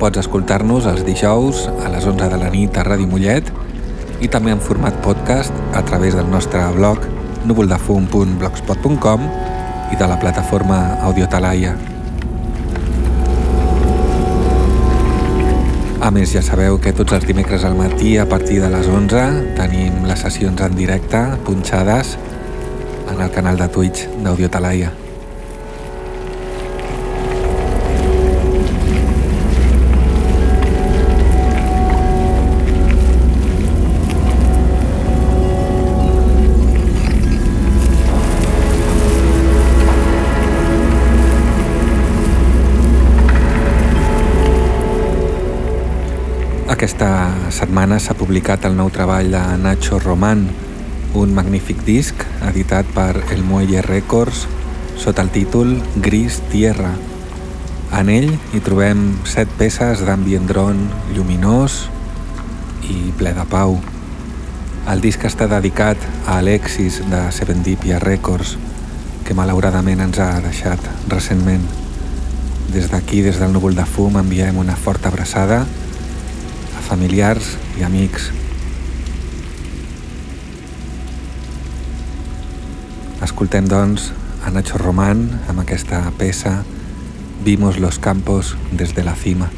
Pots escoltar-nos els dijous a les 11 de la nit a Ràdio Mollet i també en format podcast a través del nostre blog núvoldefum.blogspot.com i de la plataforma Audiotalaia. A més, ja sabeu que tots els dimecres al matí a partir de les 11 tenim les sessions en directe punxades en el canal de Twitch d'Audiotalaia. Aquesta setmana s'ha publicat el nou treball de Nacho Román, un magnífic disc editat per El Muelle Records sota el títol Gris Tierra. En ell hi trobem set peces d'ambient dron lluminós i ple de pau. El disc està dedicat a Alexis de Serendipia Records, que malauradament ens ha deixat recentment. Des d'aquí, des del núvol de fum, enviem una forta abraçada familiars i amics. Escoltem, doncs, a Nacho Román amb aquesta peça Vimos los campos desde la cima.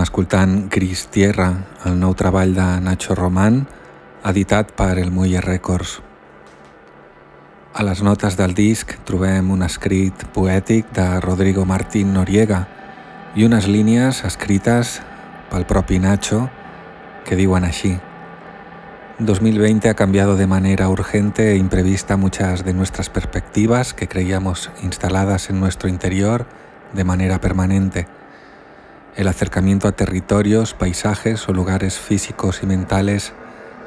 Estem escoltant Gris Tierra, el nou treball de Nacho Román, editat per El Muelle Records. A les notes del disc trobem un escrit poètic de Rodrigo Martín Noriega i unes línies escrites pel propi Nacho que diuen així. 2020 ha cambiado de manera urgente e imprevista muchas de nuestras perspectivas que creíamos instaladas en nuestro interior de manera permanente el acercamiento a territorios, paisajes o lugares físicos y mentales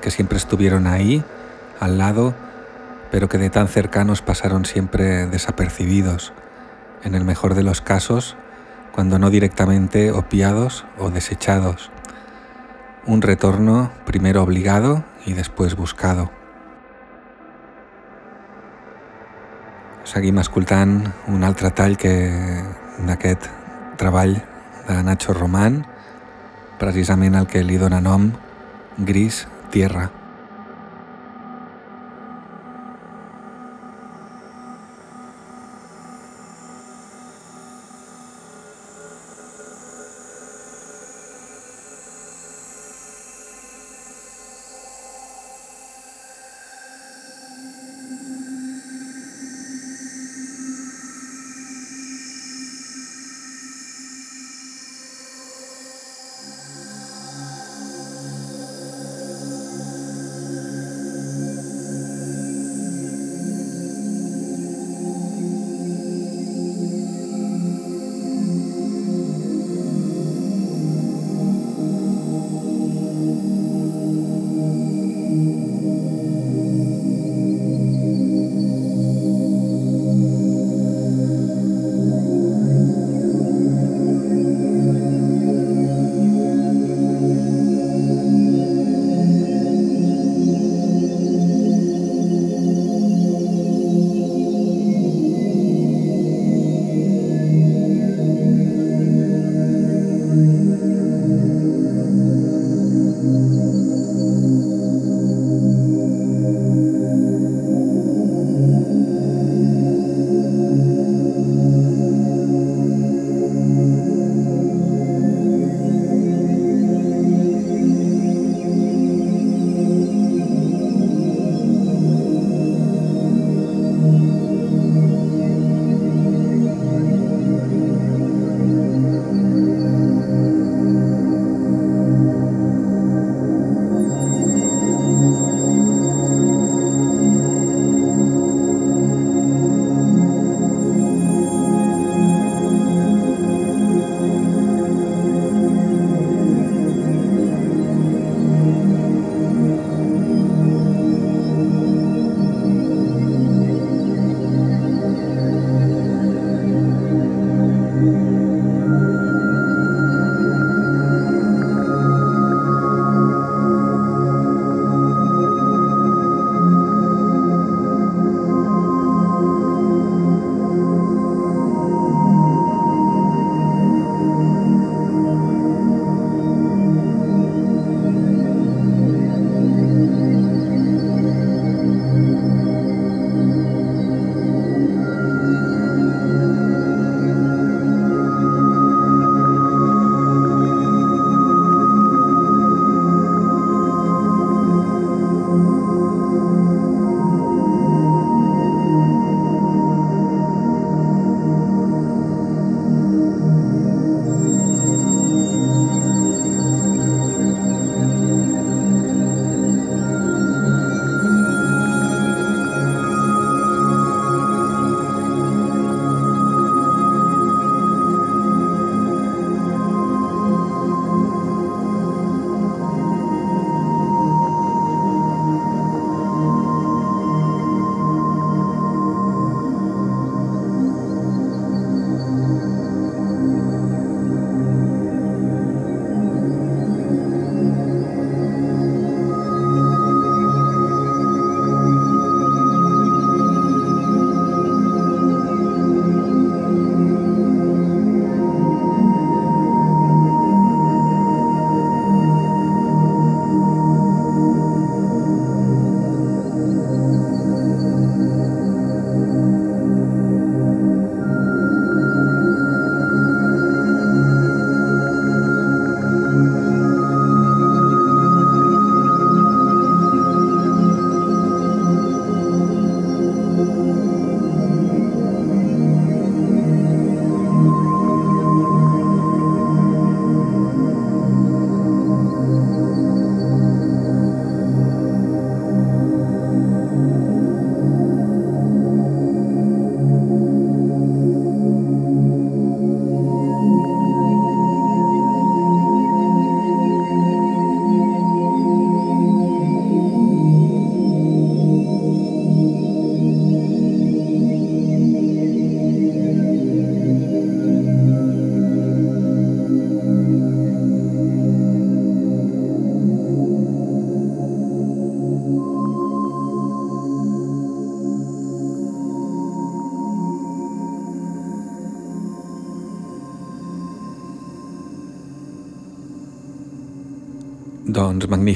que siempre estuvieron ahí, al lado, pero que de tan cercanos pasaron siempre desapercibidos, en el mejor de los casos, cuando no directamente opiados o desechados. Un retorno primero obligado y después buscado. Seguim escoltant un altre tall que d'aquest treball de Nacho Román, precisament el que li dona nom Gris Tierra.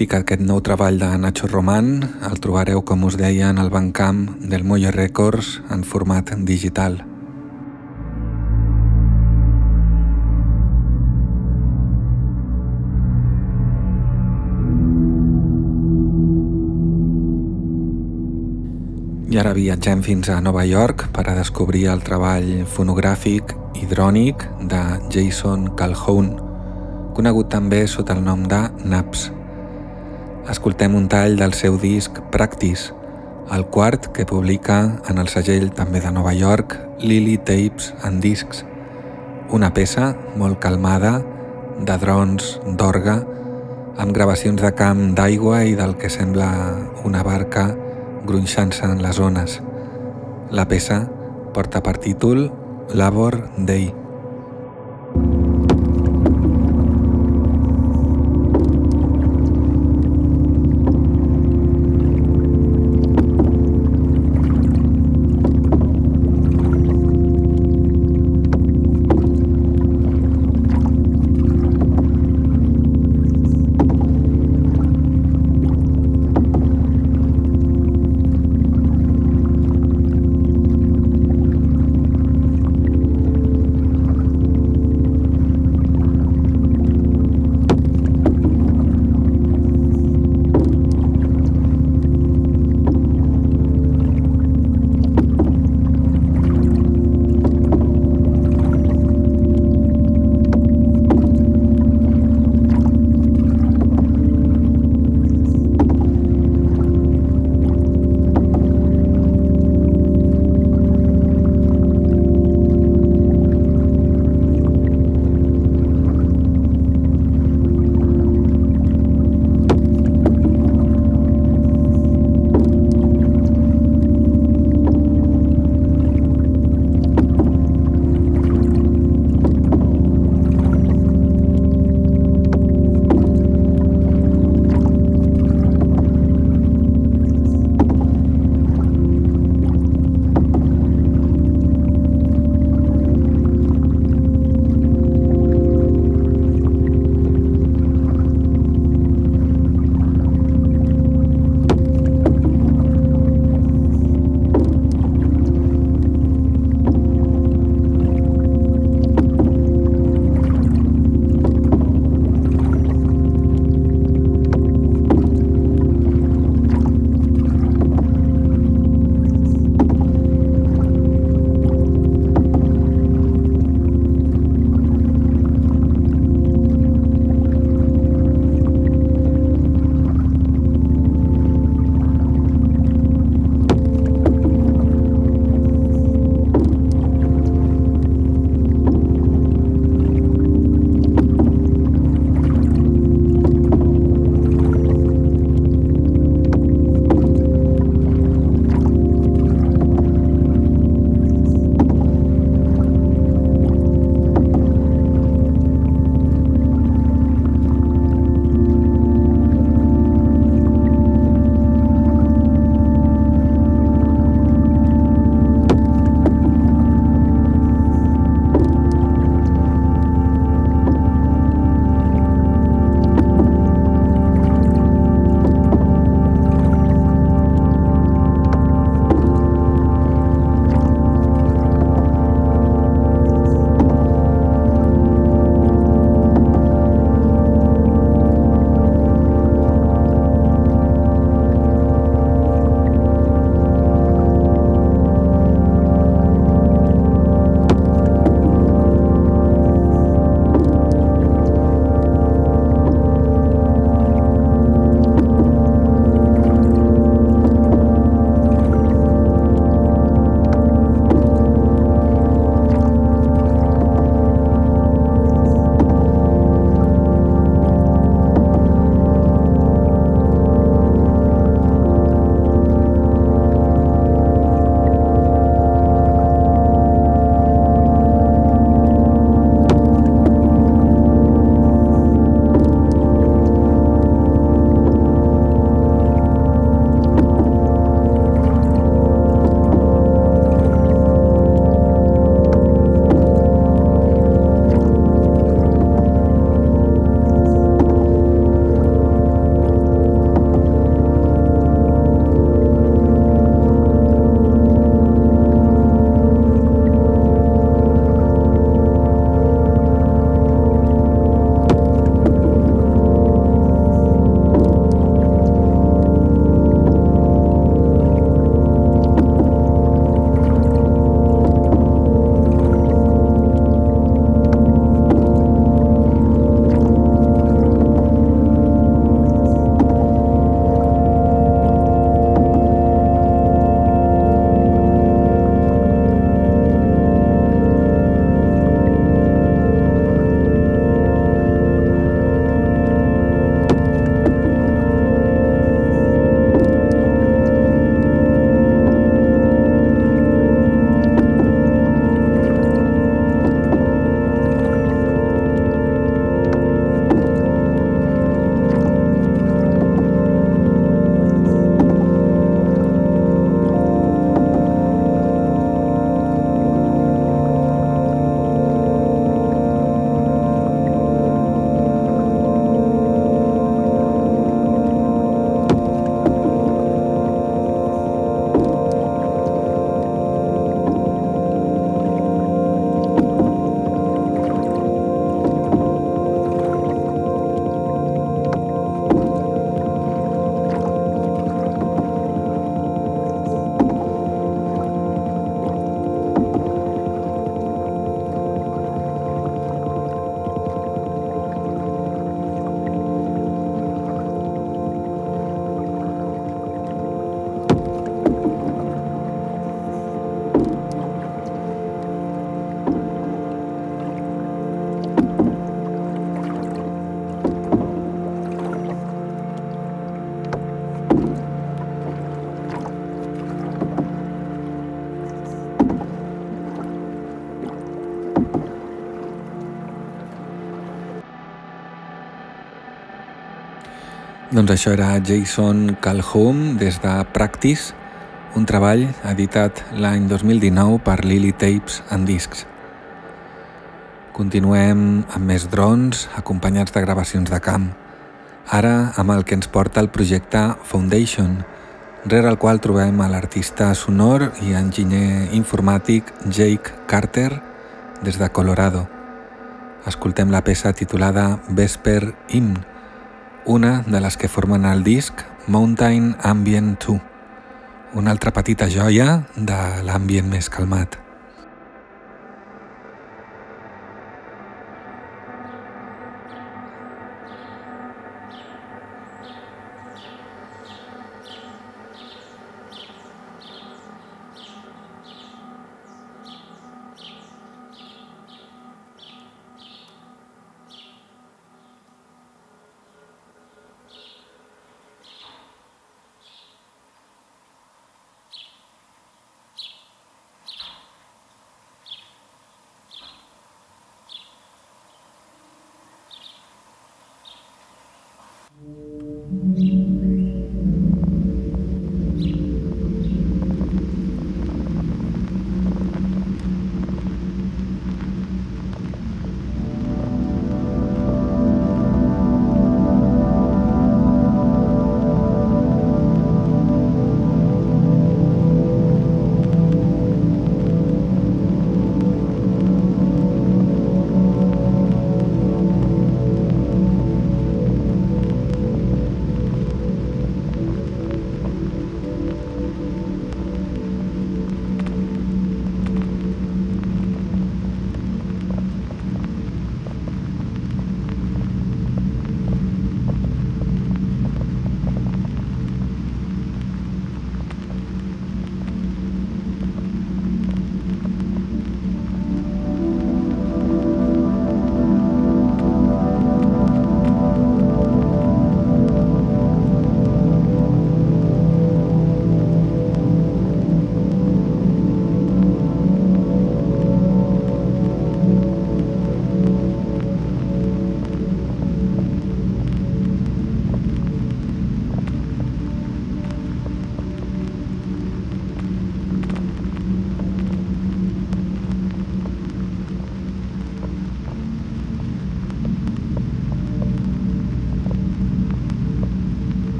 Magnífic aquest nou treball de Nacho Roman, el trobareu, com us deia, en el bancamp del Molle Records en format digital. I ara viatgem fins a Nova York per a descobrir el treball fonogràfic hidrònic de Jason Calhoun, conegut també sota el nom de Naps. Escoltem un tall del seu disc Practice, el quart que publica en el segell també de Nova York Lily Tapes and Discs, una peça molt calmada de drons d'orga amb gravacions de camp d'aigua i del que sembla una barca gronxant-se en les ones. La peça porta per títol Labor Day. Doncs això era Jason Calhoun des de Practice, un treball editat l'any 2019 per Lily Tapes and Discs. Continuem amb més drons acompanyats de gravacions de camp, ara amb el que ens porta el projecte Foundation, rere el qual trobem a l'artista sonor i enginyer informàtic Jake Carter des de Colorado. Escoltem la peça titulada Vesper Hymn, una de les que formen el disc Mountain Ambient 2, una altra petita joia de l'ambient més calmat.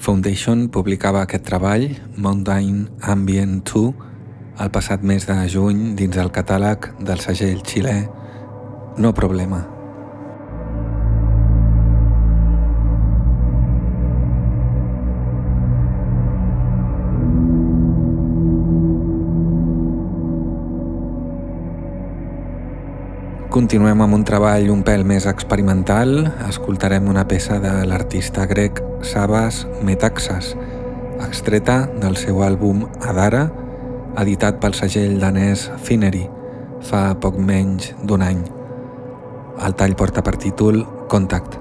Foundation publicava aquest treball, Mountain Ambient 2, el passat mes de juny dins el catàleg del segell xilè No Problema. Continuem amb un treball un pèl més experimental. Escoltarem una peça de l'artista grec Sabas Metaxas, extreta del seu àlbum Adara, editat pel segell danès Finery fa poc menys d'un any. El tall porta per títol Contact.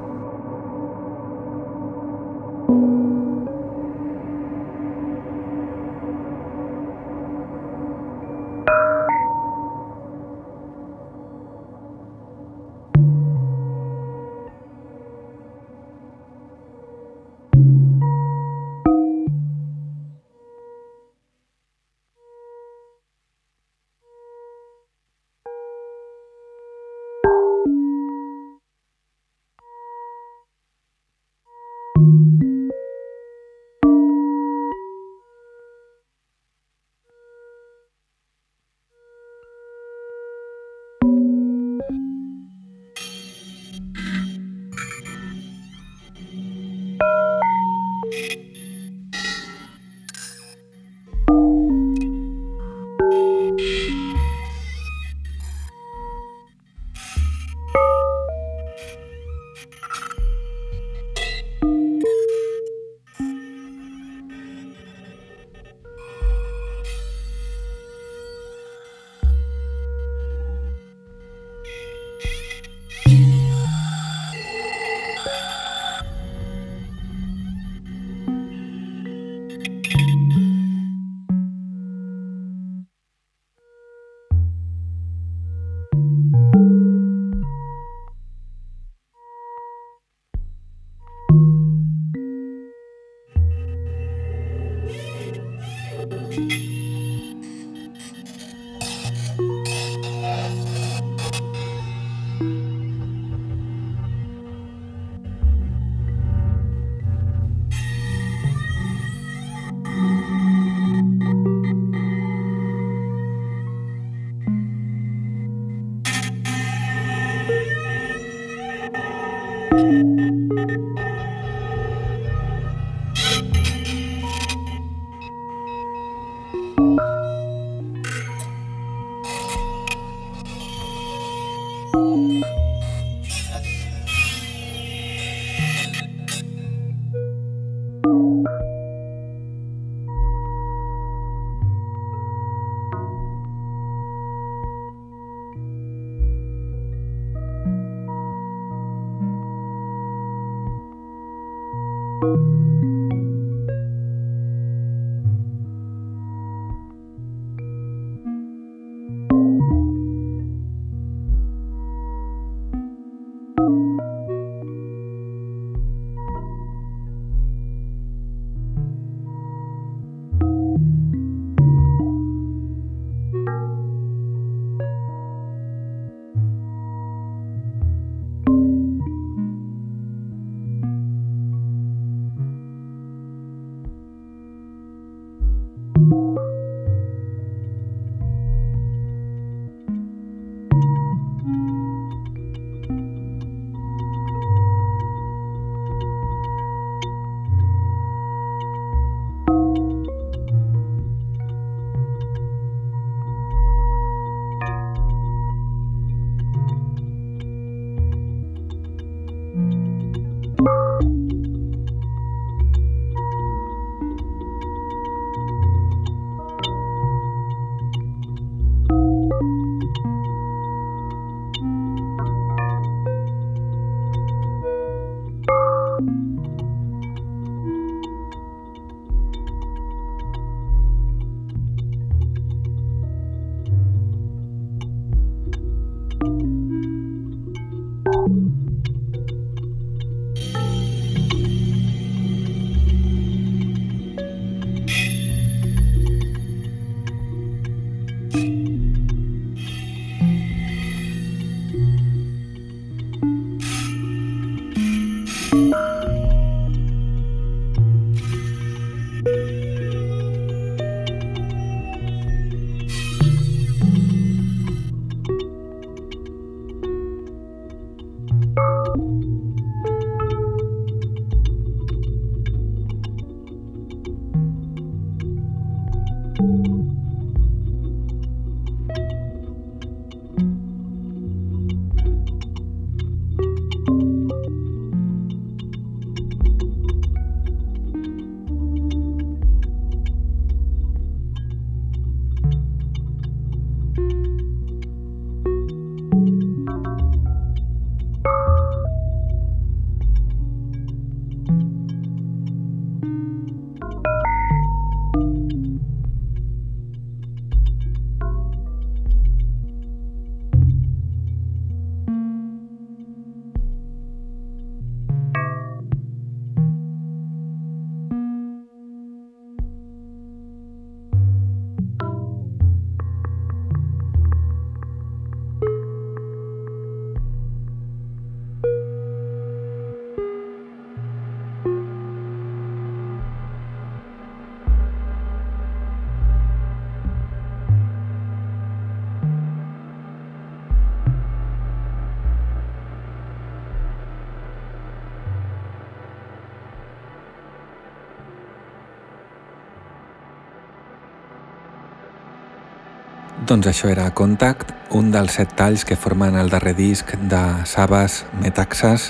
Doncs això era Contact, un dels set talls que formen el darrer disc de Sabas Metaxas,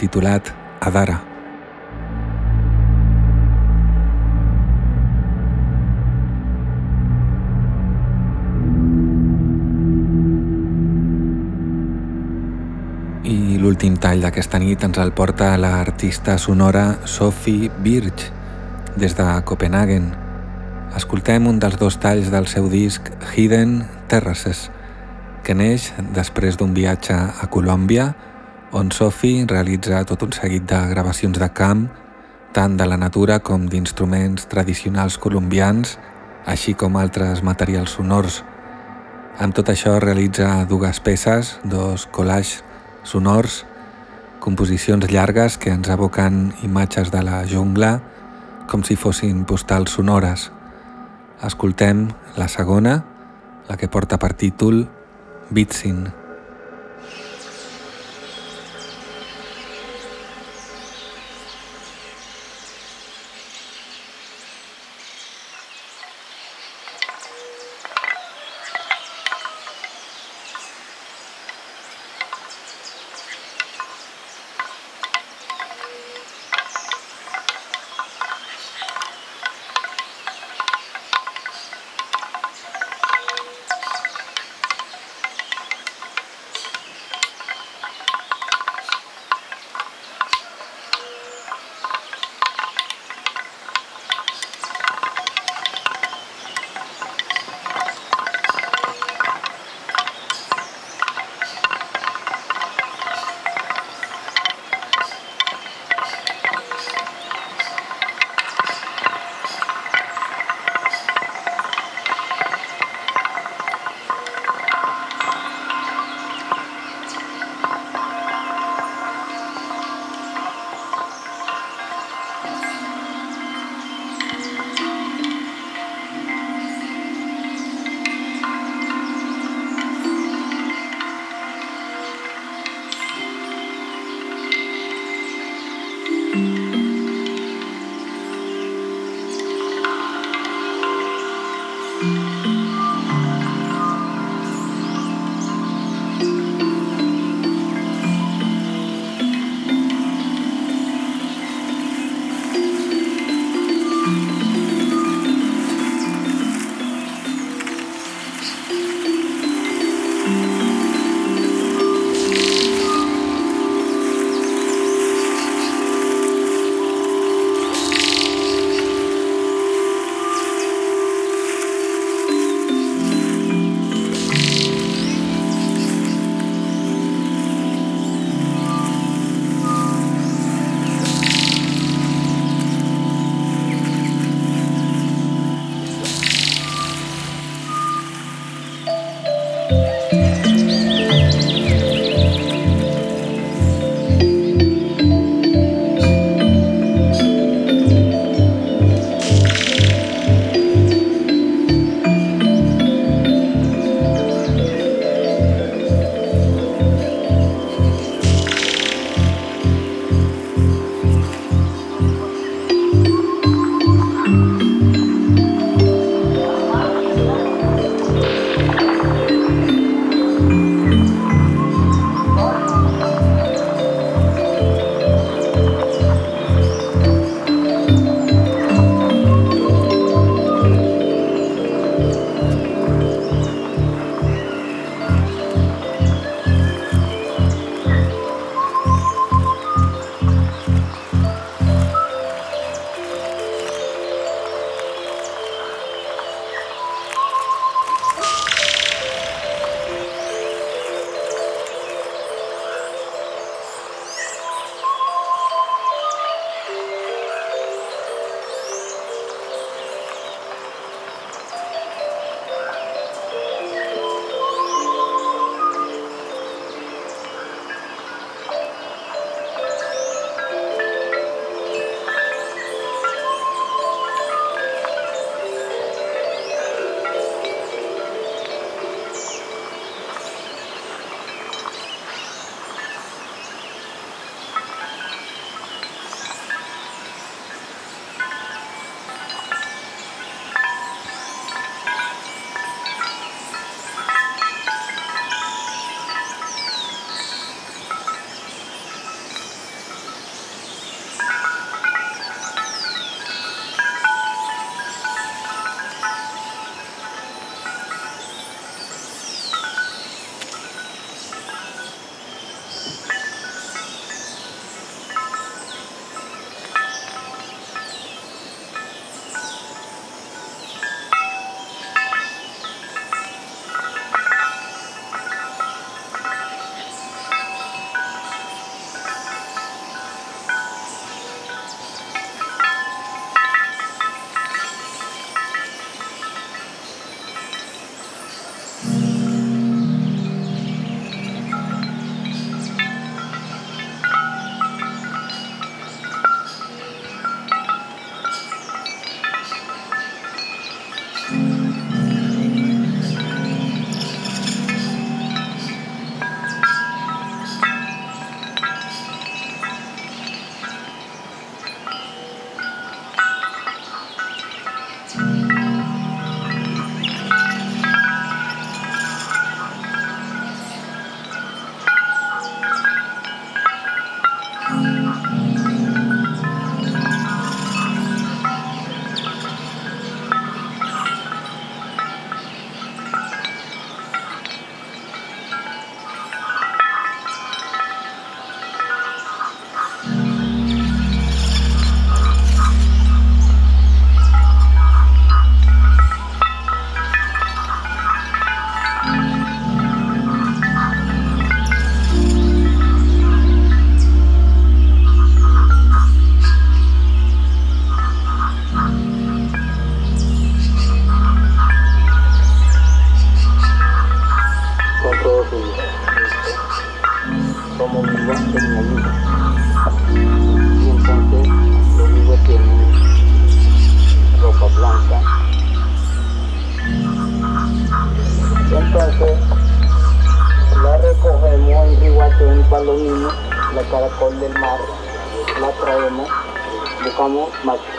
titulat Adara. I l'últim tall d'aquesta nit ens el porta l'artista sonora Sophie Birch, des de Copenhagen. Escoltem un dels dos talls del seu disc Hidden Terraces, que neix després d'un viatge a Colòmbia on Sophie realitza tot un seguit de gravacions de camp, tant de la natura com d'instruments tradicionals colombians, així com altres materials sonors. Amb tot això realitza dues peces, dos collages sonors, composicions llargues que ens aboquen imatges de la jungla com si fossin postals sonores. Escoltem la segona, la que porta per títol Bitsin. Bye.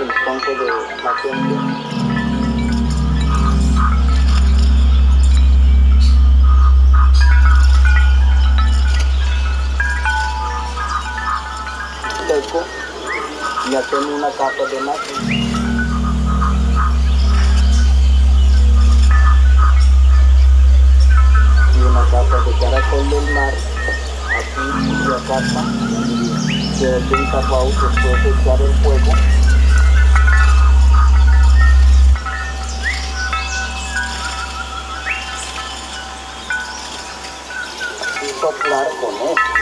El tronco de la gente. Seco y hacemos una capa de mate. y una capa de caracol del mar, aquí la capa, se bien tapado después de echar el fuego. நல்லா இருக்கும்னு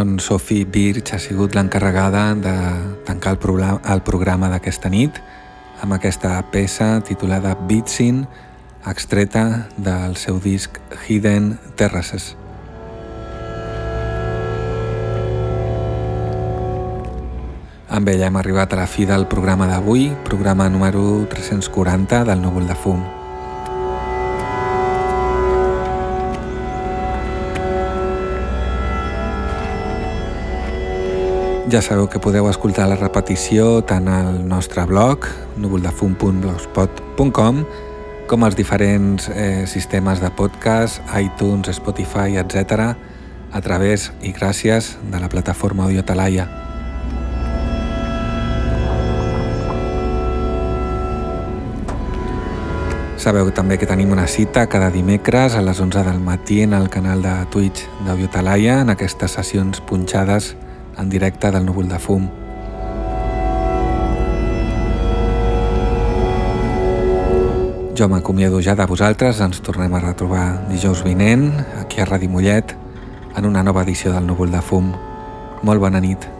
Doncs Sophie Birch ha sigut l'encarregada de tancar el, el programa d'aquesta nit amb aquesta peça titulada Beatsin, extreta del seu disc Hidden Terraces. Amb ella hem arribat a la fi del programa d'avui, programa número 340 del Núvol de Fum. Ja sabeu que podeu escoltar la repetició tant al nostre blog, núvoldefum.blogspot.com, com als diferents eh, sistemes de podcast, iTunes, Spotify, etc., a través i gràcies de la plataforma Audio Talaia. Sabeu també que tenim una cita cada dimecres a les 11 del matí en el canal de Twitch d'Audiotalaia en aquestes sessions punxades en directe del núvol de fum. Jo m'acomiado ja de vosaltres, ens tornem a retrobar dijous vinent, aquí a Ràdio Mollet, en una nova edició del núvol de fum. Molt bona nit.